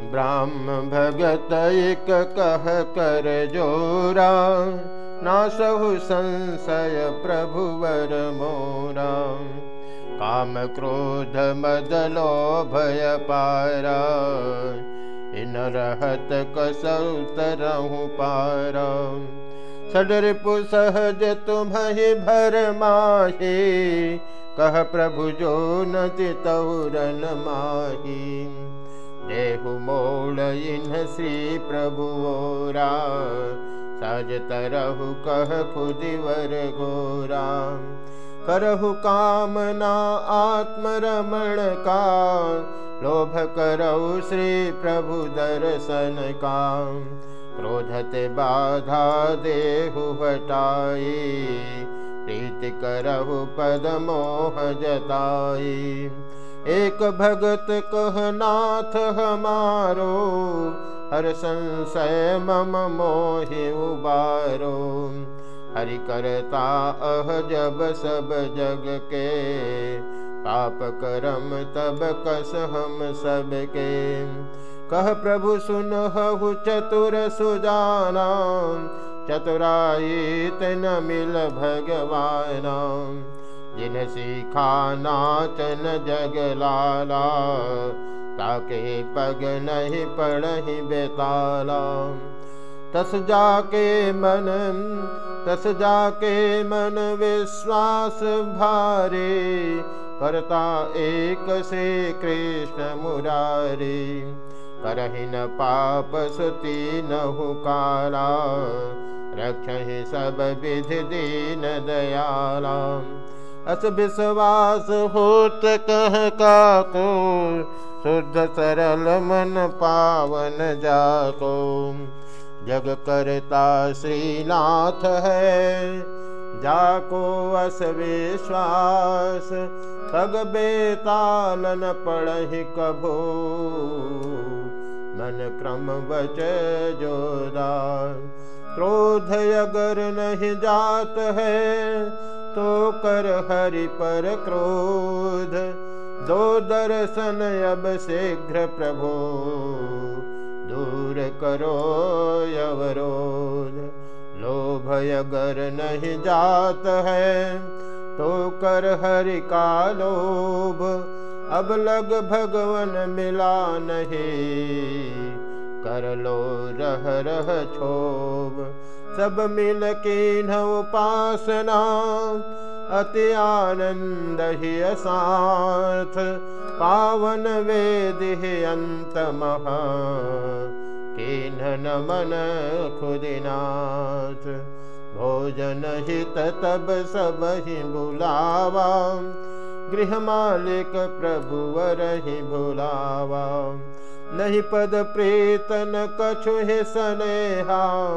ब्राह्म भगत एक कह कर जोरा ना सहु संशय प्रभुवर मोरा। काम क्रोध मदलो भय पारा, इन रहत कसौ तरहु पारा। सडर सहज तुम्हें भर माहे, कह प्रभु जो न चितौरन माही। देहु मोड़ इन श्री प्रभु ओरा। सज तरहु कह खुदिवर गोरा करहु कामना आत्मरमण का। लोभ करहु श्री प्रभु दर्शन का। क्रोधत बाधा देहु हटाई। प्रीति करहु पद मोह जताई। एक भगत कह, नाथ हमारो, हर संशय मम मोहि उबारो। हरि करता अह जब सब जग के, पाप करम तब कस हम सबके कह प्रभु सुन हु चतुर सुजाना चतुराई तन मिल भगवान। जिन सीखा नाचन जग लाला ताके पग नहीं पढ़ी बेताला। तस जाके मन, तस जाके मन विश्वास भारे, करता एक से कृष्ण मुरारी। करहि न पाप सुती न हुकारा रक्ष सब विधि दीन दयाला। अस विश्वास होत कह का को शुद्ध सरल मन पावन जाको। जग करता श्रीनाथ है, जाको अस विश्वास। तग बेतालन पढ़ कभो मन क्रम बच जोदार क्रोध अगर नहीं जात है तो कर हरि पर क्रोध। दो दर्शन अब शीघ्र प्रभो। दूर करो अवरोध। लोभ अगर नहीं जात है। तो कर हरि का लोभ। अब लग भगवन मिला नहीं। कर लो रह रह छोब सब मिल की उपासना। अति आनंद ही असाथ पावन वेद मन खुदिनाथ। भोजन हित तब सब ही बुलावा। गृह मालिक प्रभु वरहि भुलावा। नहीं पद प्रीतन कछु हे सनेहा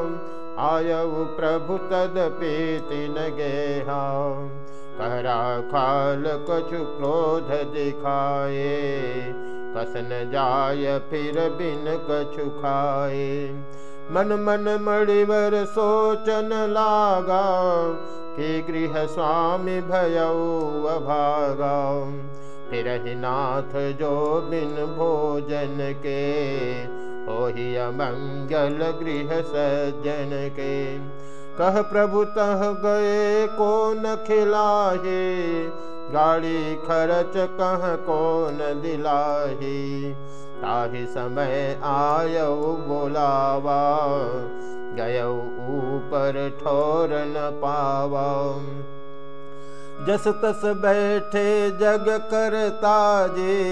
आयु प्रभु तद पीति न गेहा। करा खाल कछु क्रोध दिखाए कसन जाय फिर बिन कछु खाए। मन मन मणिवर सोचन लागा, कि गृह स्वामी भयऊ अभागा। फिर नाथ जो बिन भोजन के ओहि अमंगल गृह सज्जन के कह प्रभु, तह गए को न खिलाहे? गाड़ी खर्च कह को न दिलाही? ताहि समय आयो बोलावा, गय ऊपर ठोर न पावा। जस तस बैठे जग करता जे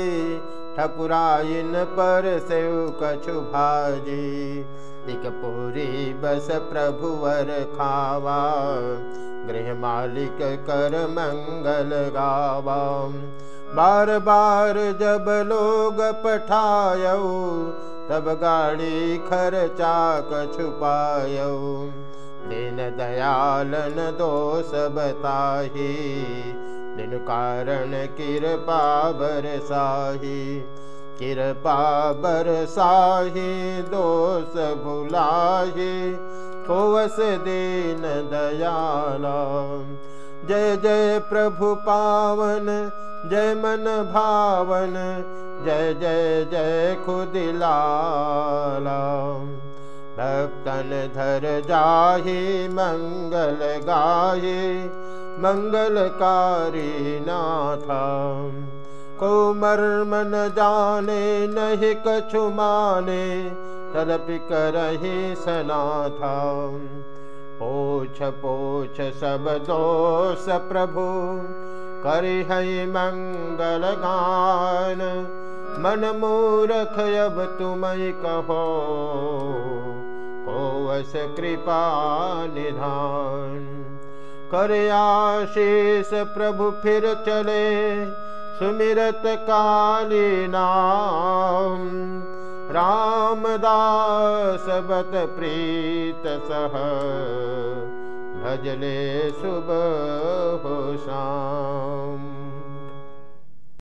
ठकुराइन पर से कछु भाजी पूरी बस प्रभुवर खावा। गृह मालिक कर मंगल गावा। बार बार जब लोग पठायऊ तब गाड़ी खर्चा छुपाय दिन दयालन दोष बताही कारण कृपा बरसाही कृपा बरसाही दोष भुलाही कोवस दीन दयाला। जय जय प्रभु पावन जय मन भावन जय जय जय खुदिलाला। भक्तन धर जाहि मंगल गाये मंगलकारी नाथा। को मर्म न जाने नहीं कछु माने तदपि करही सनाथा। पोछ पोछ सब दोष प्रभु करिह मंगल गान। मन मूरख अब तुम कहो कोवस कृपा निधान कर आशीष प्रभु फिर चले सुमिरत काली नाम। रामदास बत प्रीत सह भजले हो शाम